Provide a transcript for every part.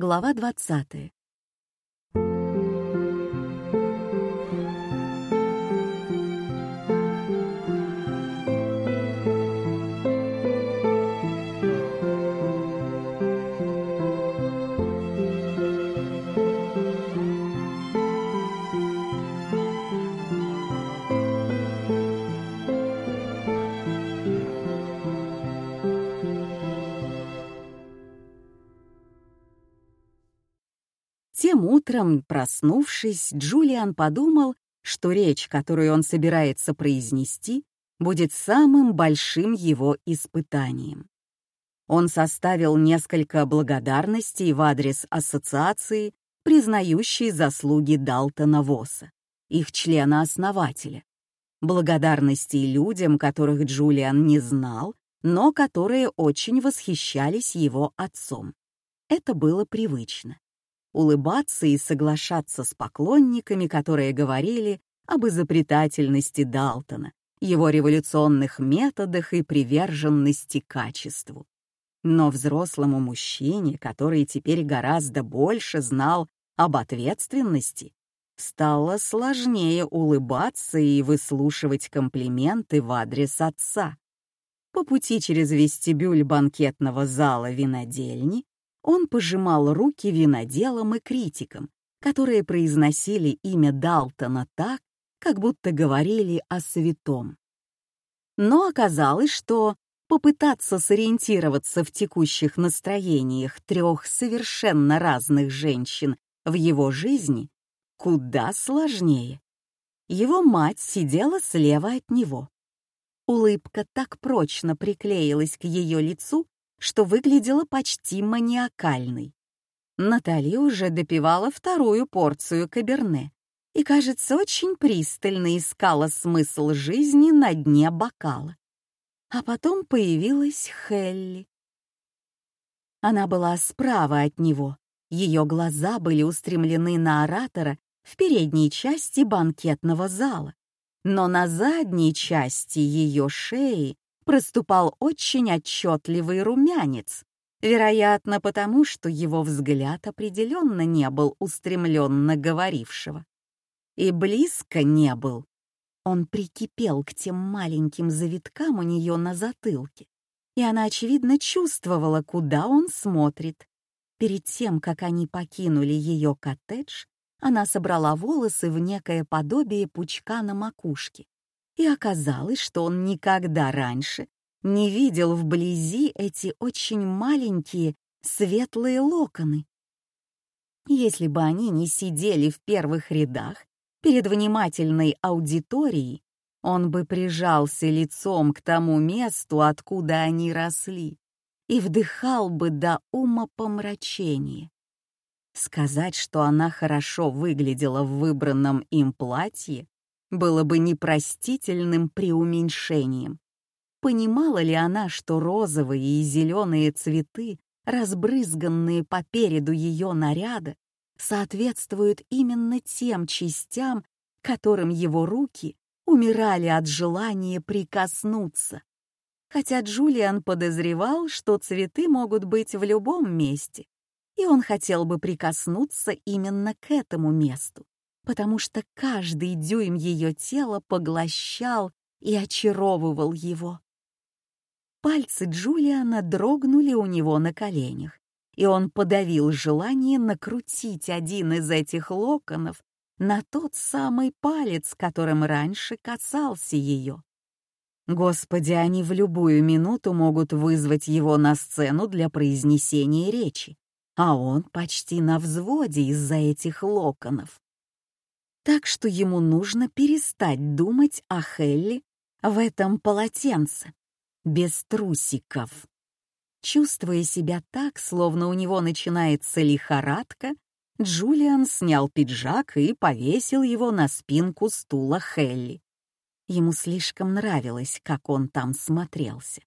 Глава 20. Утром, проснувшись, Джулиан подумал, что речь, которую он собирается произнести, будет самым большим его испытанием. Он составил несколько благодарностей в адрес ассоциации, признающей заслуги Далтона Восса, их члена-основателя. Благодарностей людям, которых Джулиан не знал, но которые очень восхищались его отцом. Это было привычно улыбаться и соглашаться с поклонниками, которые говорили об изобретательности Далтона, его революционных методах и приверженности качеству. Но взрослому мужчине, который теперь гораздо больше знал об ответственности, стало сложнее улыбаться и выслушивать комплименты в адрес отца. По пути через вестибюль банкетного зала винодельни он пожимал руки виноделам и критикам, которые произносили имя Далтона так, как будто говорили о святом. Но оказалось, что попытаться сориентироваться в текущих настроениях трех совершенно разных женщин в его жизни куда сложнее. Его мать сидела слева от него. Улыбка так прочно приклеилась к ее лицу, что выглядела почти маниакальной. Натали уже допивала вторую порцию каберне и, кажется, очень пристально искала смысл жизни на дне бокала. А потом появилась Хелли. Она была справа от него, ее глаза были устремлены на оратора в передней части банкетного зала, но на задней части ее шеи проступал очень отчетливый румянец, вероятно, потому что его взгляд определенно не был устремлен на говорившего. И близко не был. Он прикипел к тем маленьким завиткам у нее на затылке, и она, очевидно, чувствовала, куда он смотрит. Перед тем, как они покинули ее коттедж, она собрала волосы в некое подобие пучка на макушке и оказалось, что он никогда раньше не видел вблизи эти очень маленькие светлые локоны. Если бы они не сидели в первых рядах перед внимательной аудиторией, он бы прижался лицом к тому месту, откуда они росли, и вдыхал бы до ума помрачения. Сказать, что она хорошо выглядела в выбранном им платье, было бы непростительным преуменьшением. Понимала ли она, что розовые и зеленые цветы, разбрызганные по переду ее наряда, соответствуют именно тем частям, которым его руки умирали от желания прикоснуться? Хотя Джулиан подозревал, что цветы могут быть в любом месте, и он хотел бы прикоснуться именно к этому месту потому что каждый дюйм ее тела поглощал и очаровывал его. Пальцы Джулиана дрогнули у него на коленях, и он подавил желание накрутить один из этих локонов на тот самый палец, которым раньше касался ее. Господи, они в любую минуту могут вызвать его на сцену для произнесения речи, а он почти на взводе из-за этих локонов так что ему нужно перестать думать о Хелли в этом полотенце, без трусиков. Чувствуя себя так, словно у него начинается лихорадка, Джулиан снял пиджак и повесил его на спинку стула Хелли. Ему слишком нравилось, как он там смотрелся.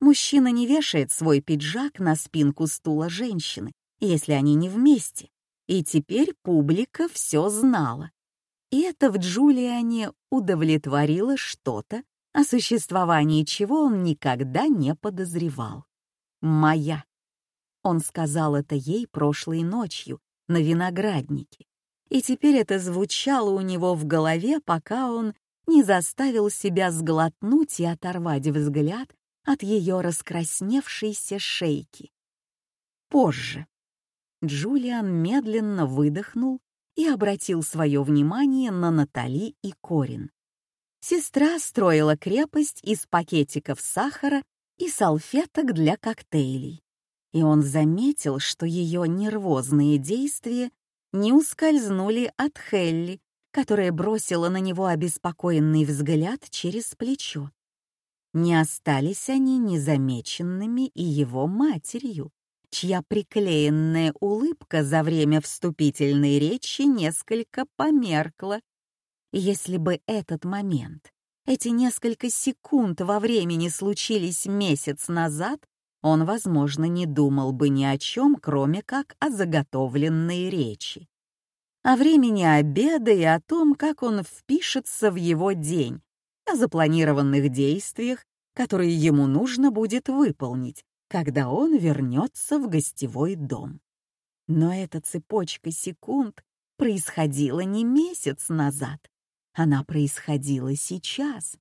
Мужчина не вешает свой пиджак на спинку стула женщины, если они не вместе. И теперь публика все знала. И это в Джулиане удовлетворило что-то, о существовании чего он никогда не подозревал. Моя. Он сказал это ей прошлой ночью на винограднике. И теперь это звучало у него в голове, пока он не заставил себя сглотнуть и оторвать взгляд от ее раскрасневшейся шейки. Позже. Джулиан медленно выдохнул и обратил свое внимание на Натали и Корин. Сестра строила крепость из пакетиков сахара и салфеток для коктейлей, и он заметил, что ее нервозные действия не ускользнули от Хелли, которая бросила на него обеспокоенный взгляд через плечо. Не остались они незамеченными и его матерью, чья приклеенная улыбка за время вступительной речи несколько померкла. Если бы этот момент, эти несколько секунд во времени случились месяц назад, он, возможно, не думал бы ни о чем, кроме как о заготовленной речи. О времени обеда и о том, как он впишется в его день, о запланированных действиях, которые ему нужно будет выполнить, когда он вернется в гостевой дом. Но эта цепочка секунд происходила не месяц назад, она происходила сейчас.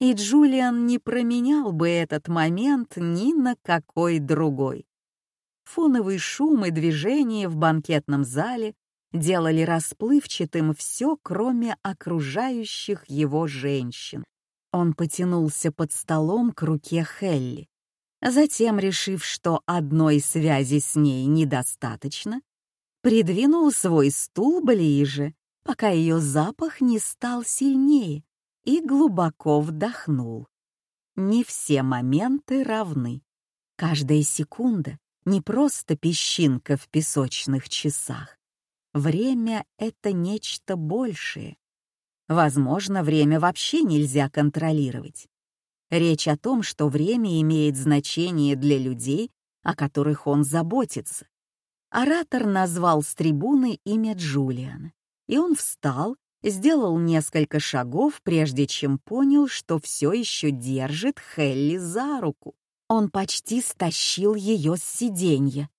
И Джулиан не променял бы этот момент ни на какой другой. Фоновый шум и движение в банкетном зале делали расплывчатым все, кроме окружающих его женщин. Он потянулся под столом к руке Хелли. Затем, решив, что одной связи с ней недостаточно, придвинул свой стул ближе, пока ее запах не стал сильнее, и глубоко вдохнул. Не все моменты равны. Каждая секунда — не просто песчинка в песочных часах. Время — это нечто большее. Возможно, время вообще нельзя контролировать. Речь о том, что время имеет значение для людей, о которых он заботится. Оратор назвал с трибуны имя Джулиана, и он встал, сделал несколько шагов, прежде чем понял, что все еще держит Хелли за руку. Он почти стащил ее с сиденья.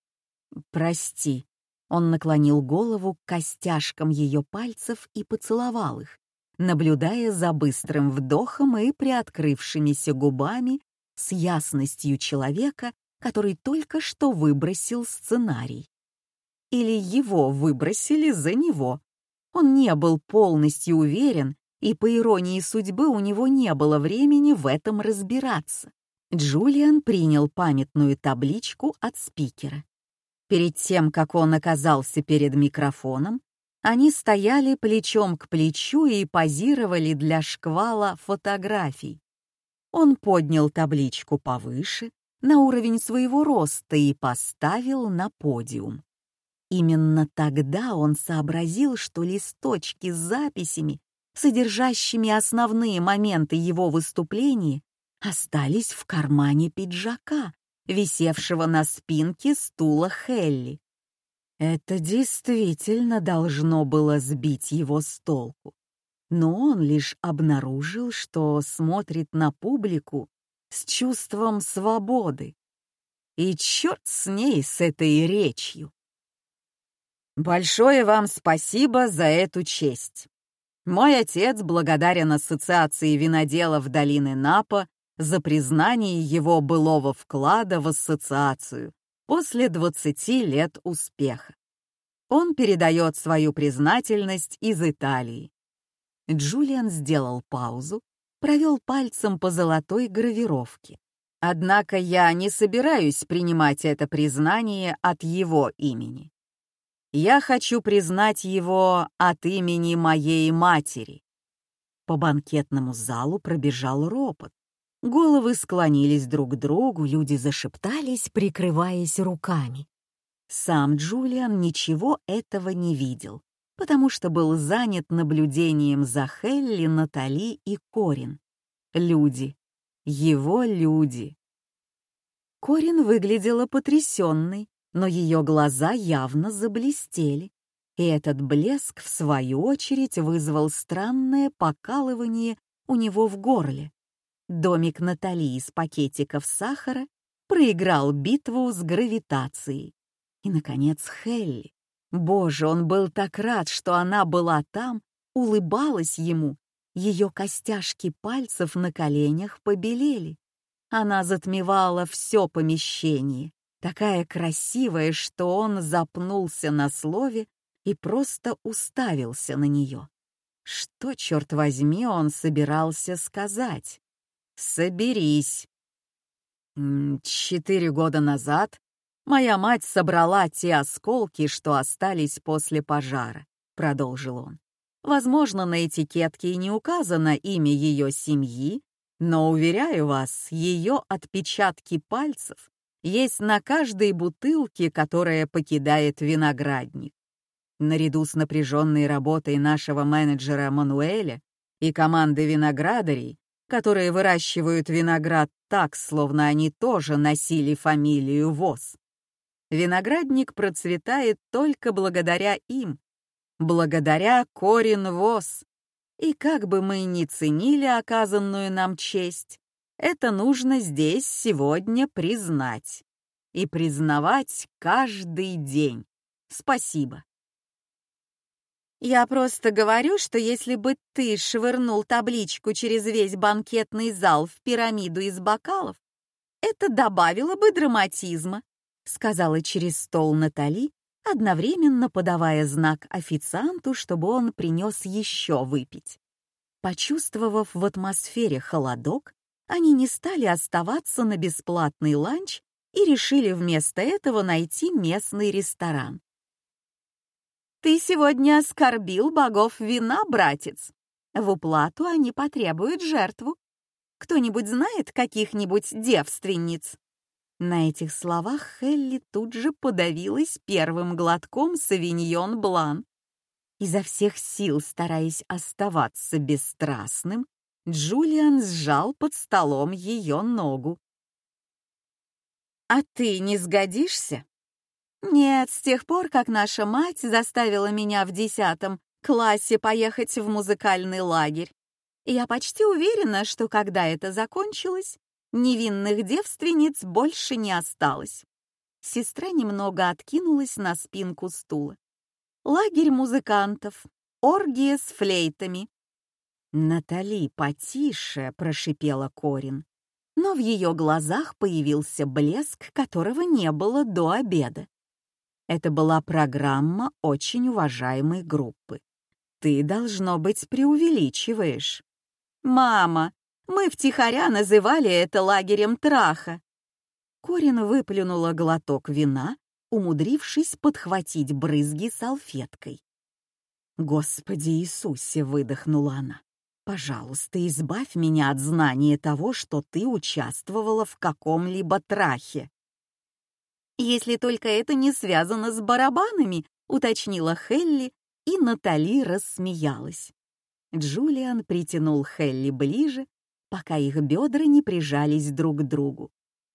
«Прости», он наклонил голову к костяшкам ее пальцев и поцеловал их, наблюдая за быстрым вдохом и приоткрывшимися губами с ясностью человека, который только что выбросил сценарий. Или его выбросили за него. Он не был полностью уверен, и по иронии судьбы у него не было времени в этом разбираться. Джулиан принял памятную табличку от спикера. Перед тем, как он оказался перед микрофоном, они стояли плечом к плечу и позировали для шквала фотографий. Он поднял табличку повыше, на уровень своего роста и поставил на подиум. Именно тогда он сообразил, что листочки с записями, содержащими основные моменты его выступления, остались в кармане пиджака, висевшего на спинке стула Хелли. Это действительно должно было сбить его с толку. Но он лишь обнаружил, что смотрит на публику с чувством свободы. И черт с ней, с этой речью. Большое вам спасибо за эту честь. Мой отец благодарен Ассоциации виноделов долины Напа за признание его былого вклада в ассоциацию после 20 лет успеха. Он передает свою признательность из Италии. Джулиан сделал паузу, провел пальцем по золотой гравировке. Однако я не собираюсь принимать это признание от его имени. Я хочу признать его от имени моей матери. По банкетному залу пробежал ропот. Головы склонились друг к другу, люди зашептались, прикрываясь руками. Сам Джулиан ничего этого не видел, потому что был занят наблюдением за Хелли, Натали и Корин. Люди. Его люди. Корин выглядела потрясенной, но ее глаза явно заблестели, и этот блеск, в свою очередь, вызвал странное покалывание у него в горле. Домик Натали из пакетиков сахара проиграл битву с гравитацией. И, наконец, Хелли. Боже, он был так рад, что она была там, улыбалась ему. Ее костяшки пальцев на коленях побелели. Она затмевала все помещение, такая красивая, что он запнулся на слове и просто уставился на нее. Что, черт возьми, он собирался сказать? «Соберись!» Четыре года назад моя мать собрала те осколки, что остались после пожара, продолжил он. Возможно, на этикетке и не указано имя ее семьи, но, уверяю вас, ее отпечатки пальцев есть на каждой бутылке, которая покидает виноградник. Наряду с напряженной работой нашего менеджера Мануэля и команды виноградарей, которые выращивают виноград так, словно они тоже носили фамилию ВОЗ. Виноградник процветает только благодаря им, благодаря Корин ВОЗ. И как бы мы ни ценили оказанную нам честь, это нужно здесь сегодня признать. И признавать каждый день. Спасибо. Я просто говорю, что если бы ты швырнул табличку через весь банкетный зал в пирамиду из бокалов, это добавило бы драматизма, сказала через стол Натали, одновременно подавая знак официанту, чтобы он принес еще выпить. Почувствовав в атмосфере холодок, они не стали оставаться на бесплатный ланч и решили вместо этого найти местный ресторан. «Ты сегодня оскорбил богов вина, братец. В уплату они потребуют жертву. Кто-нибудь знает каких-нибудь девственниц?» На этих словах Хелли тут же подавилась первым глотком савиньон блан. Изо всех сил, стараясь оставаться бесстрастным, Джулиан сжал под столом ее ногу. «А ты не сгодишься?» Нет, с тех пор, как наша мать заставила меня в десятом классе поехать в музыкальный лагерь, я почти уверена, что когда это закончилось, невинных девственниц больше не осталось. Сестра немного откинулась на спинку стула. Лагерь музыкантов, оргия с флейтами. «Натали, потише!» — прошипела Корин. Но в ее глазах появился блеск, которого не было до обеда. Это была программа очень уважаемой группы. Ты, должно быть, преувеличиваешь. «Мама, мы втихаря называли это лагерем траха». Корин выплюнула глоток вина, умудрившись подхватить брызги салфеткой. «Господи Иисусе!» — выдохнула она. «Пожалуйста, избавь меня от знания того, что ты участвовала в каком-либо трахе». «Если только это не связано с барабанами», — уточнила Хелли, и Натали рассмеялась. Джулиан притянул Хелли ближе, пока их бедра не прижались друг к другу.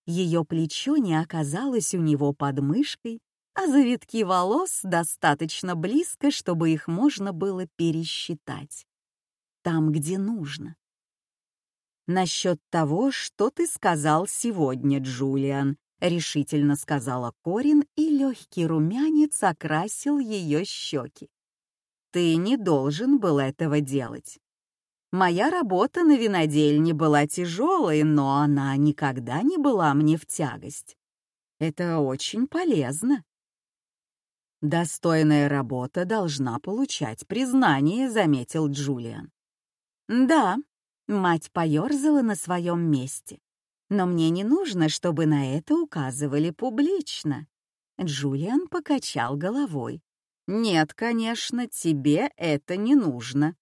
Ее плечо не оказалось у него под мышкой, а завитки волос достаточно близко, чтобы их можно было пересчитать. Там, где нужно. «Насчет того, что ты сказал сегодня, Джулиан», — решительно сказала Корин, и легкий румянец окрасил ее щеки. «Ты не должен был этого делать. Моя работа на винодельне была тяжелой, но она никогда не была мне в тягость. Это очень полезно». «Достойная работа должна получать признание», — заметил Джулиан. «Да», — мать поерзала на своем месте. Но мне не нужно, чтобы на это указывали публично. Джулиан покачал головой. Нет, конечно, тебе это не нужно.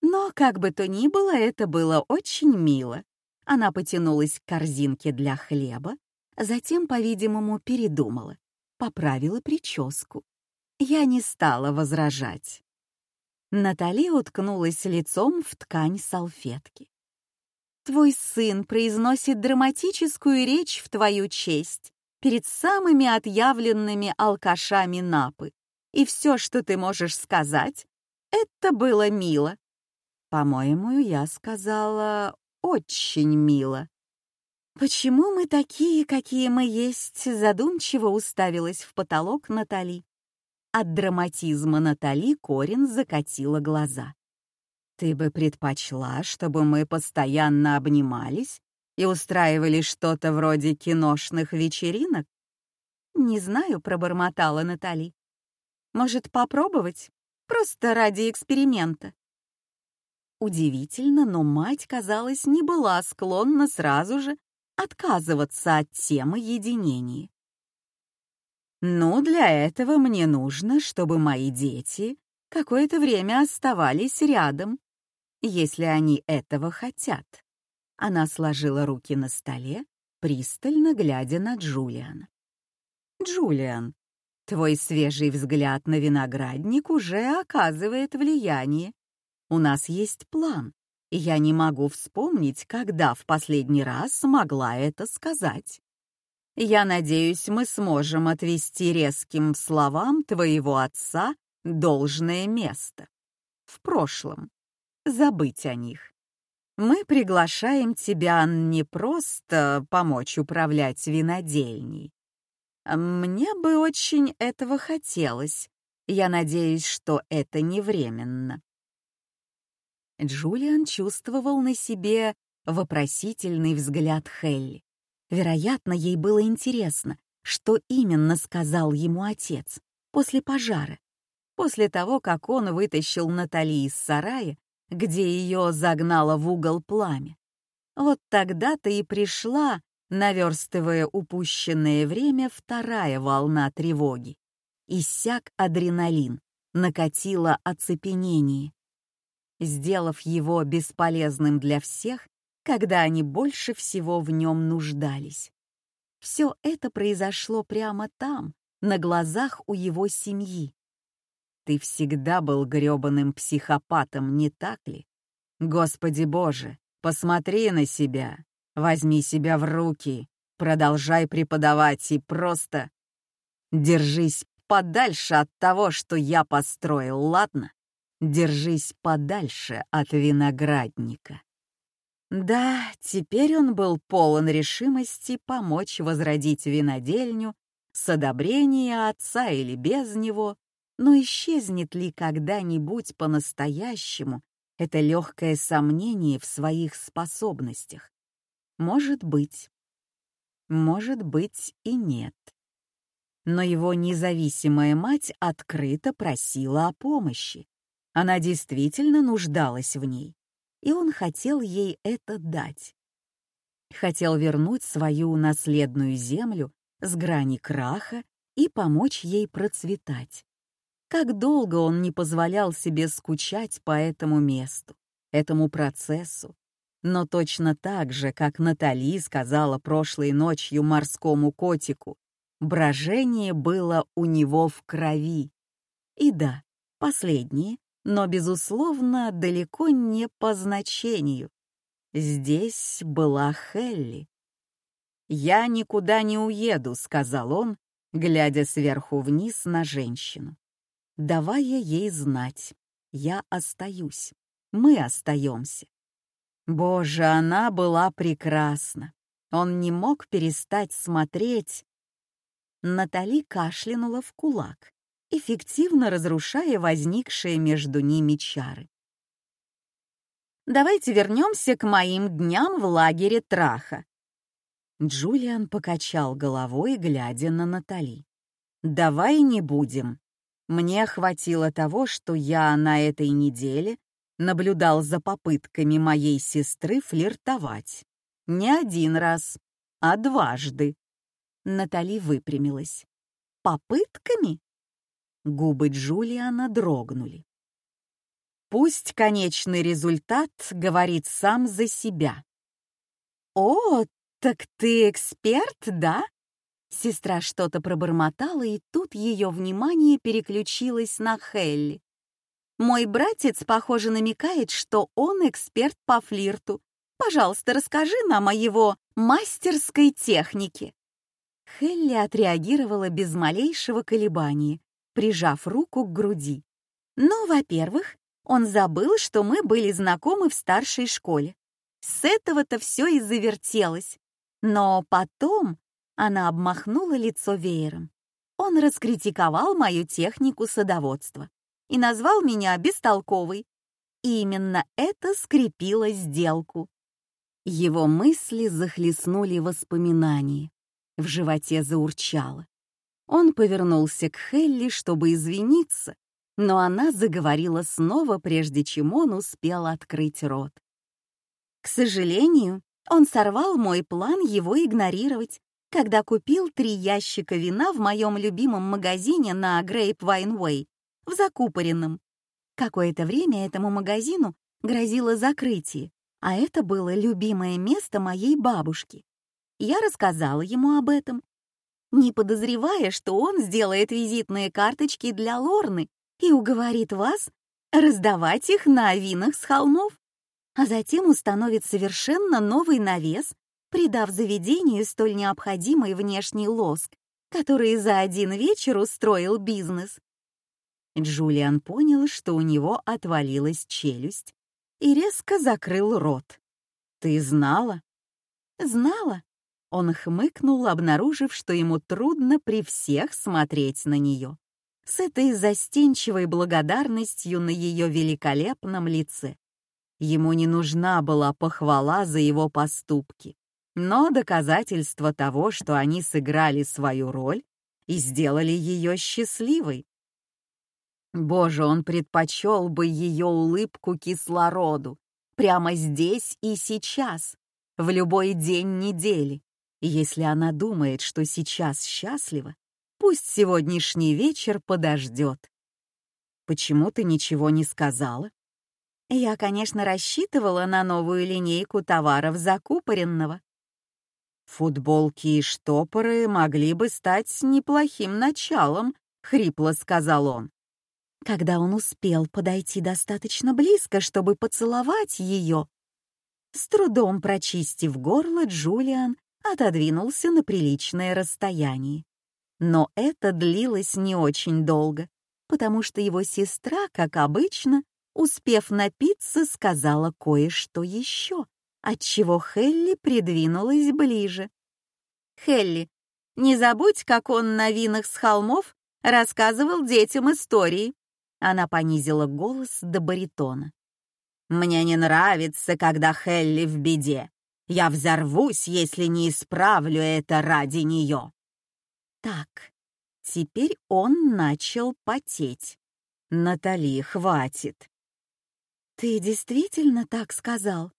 Но, как бы то ни было, это было очень мило. Она потянулась к корзинке для хлеба, затем, по-видимому, передумала, поправила прическу. Я не стала возражать. Натали уткнулась лицом в ткань салфетки. Твой сын произносит драматическую речь в твою честь перед самыми отъявленными алкашами Напы. И все, что ты можешь сказать, это было мило. По-моему, я сказала очень мило. «Почему мы такие, какие мы есть?» задумчиво уставилась в потолок Натали. От драматизма Натали Корин закатила глаза. «Ты бы предпочла, чтобы мы постоянно обнимались и устраивали что-то вроде киношных вечеринок?» «Не знаю», — пробормотала Натали. «Может, попробовать? Просто ради эксперимента». Удивительно, но мать, казалось, не была склонна сразу же отказываться от темы единения. «Ну, для этого мне нужно, чтобы мои дети какое-то время оставались рядом, если они этого хотят». Она сложила руки на столе, пристально глядя на Джулиана. «Джулиан, твой свежий взгляд на виноградник уже оказывает влияние. У нас есть план, и я не могу вспомнить, когда в последний раз могла это сказать. Я надеюсь, мы сможем отвести резким словам твоего отца должное место. В прошлом. Забыть о них. Мы приглашаем тебя не просто помочь управлять винодельней. Мне бы очень этого хотелось. Я надеюсь, что это не временно. Джулиан чувствовал на себе вопросительный взгляд Хелли. Вероятно, ей было интересно, что именно сказал ему отец после пожара, после того, как он вытащил Натали из сарая, где ее загнало в угол пламя. Вот тогда-то и пришла, наверстывая упущенное время, вторая волна тревоги. Иссяк адреналин, накатило оцепенение сделав его бесполезным для всех, когда они больше всего в нем нуждались. Все это произошло прямо там, на глазах у его семьи. Ты всегда был грёбаным психопатом, не так ли? Господи Боже, посмотри на себя, возьми себя в руки, продолжай преподавать и просто... Держись подальше от того, что я построил, ладно? Держись подальше от виноградника. Да, теперь он был полон решимости помочь возродить винодельню с одобрения отца или без него, но исчезнет ли когда-нибудь по-настоящему это легкое сомнение в своих способностях? Может быть. Может быть и нет. Но его независимая мать открыто просила о помощи. Она действительно нуждалась в ней, и он хотел ей это дать. Хотел вернуть свою наследную землю с грани краха и помочь ей процветать. Как долго он не позволял себе скучать по этому месту, этому процессу. Но точно так же, как Натали сказала прошлой ночью морскому котику, брожение было у него в крови. И да, последнее но, безусловно, далеко не по значению. Здесь была Хелли. «Я никуда не уеду», — сказал он, глядя сверху вниз на женщину. Давая ей знать, я остаюсь, мы остаемся. Боже, она была прекрасна. Он не мог перестать смотреть. Натали кашлянула в кулак эффективно разрушая возникшие между ними чары. «Давайте вернемся к моим дням в лагере Траха». Джулиан покачал головой, глядя на Натали. «Давай не будем. Мне хватило того, что я на этой неделе наблюдал за попытками моей сестры флиртовать. Не один раз, а дважды». Натали выпрямилась. «Попытками?» Губы Джулиана дрогнули. Пусть конечный результат говорит сам за себя. «О, так ты эксперт, да?» Сестра что-то пробормотала, и тут ее внимание переключилось на Хелли. «Мой братец, похоже, намекает, что он эксперт по флирту. Пожалуйста, расскажи нам о его мастерской технике». Хелли отреагировала без малейшего колебания прижав руку к груди. «Ну, во-первых, он забыл, что мы были знакомы в старшей школе. С этого-то все и завертелось. Но потом она обмахнула лицо веером. Он раскритиковал мою технику садоводства и назвал меня бестолковой. И именно это скрепило сделку. Его мысли захлестнули воспоминания. В животе заурчало. Он повернулся к Хелли, чтобы извиниться, но она заговорила снова, прежде чем он успел открыть рот. К сожалению, он сорвал мой план его игнорировать, когда купил три ящика вина в моем любимом магазине на Grapevine Way, в Закупоренном. Какое-то время этому магазину грозило закрытие, а это было любимое место моей бабушки. Я рассказала ему об этом, не подозревая, что он сделает визитные карточки для Лорны и уговорит вас раздавать их на винах с холмов, а затем установит совершенно новый навес, придав заведению столь необходимый внешний лоск, который за один вечер устроил бизнес. Джулиан понял, что у него отвалилась челюсть, и резко закрыл рот. «Ты знала?» «Знала». Он хмыкнул, обнаружив, что ему трудно при всех смотреть на нее с этой застенчивой благодарностью на ее великолепном лице. Ему не нужна была похвала за его поступки, но доказательство того, что они сыграли свою роль и сделали ее счастливой. Боже, он предпочел бы ее улыбку кислороду, прямо здесь и сейчас, в любой день недели. если она думает, что сейчас счастлива, Пусть сегодняшний вечер подождет. Почему ты ничего не сказала? Я, конечно, рассчитывала на новую линейку товаров закупоренного. Футболки и штопоры могли бы стать неплохим началом, хрипло сказал он. Когда он успел подойти достаточно близко, чтобы поцеловать ее, с трудом прочистив горло, Джулиан отодвинулся на приличное расстояние. Но это длилось не очень долго, потому что его сестра, как обычно, успев напиться, сказала кое-что еще, отчего Хелли придвинулась ближе. «Хелли, не забудь, как он на винах с холмов рассказывал детям истории». Она понизила голос до баритона. «Мне не нравится, когда Хелли в беде. Я взорвусь, если не исправлю это ради нее». Так, теперь он начал потеть. «Натали, хватит!» «Ты действительно так сказал?»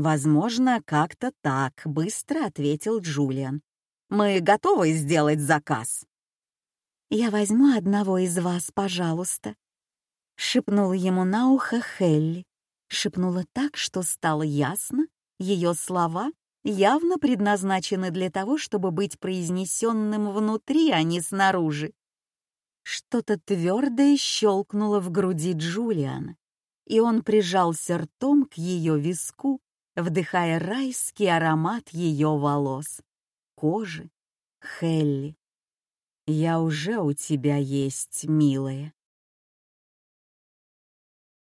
«Возможно, как-то так», — быстро ответил Джулиан. «Мы готовы сделать заказ». «Я возьму одного из вас, пожалуйста», — шепнула ему на ухо Хелли. Шепнула так, что стало ясно, ее слова явно предназначены для того, чтобы быть произнесенным внутри, а не снаружи. Что-то твердое щелкнуло в груди Джулиана, и он прижался ртом к ее виску, вдыхая райский аромат ее волос, кожи, Хелли. «Я уже у тебя есть, милая».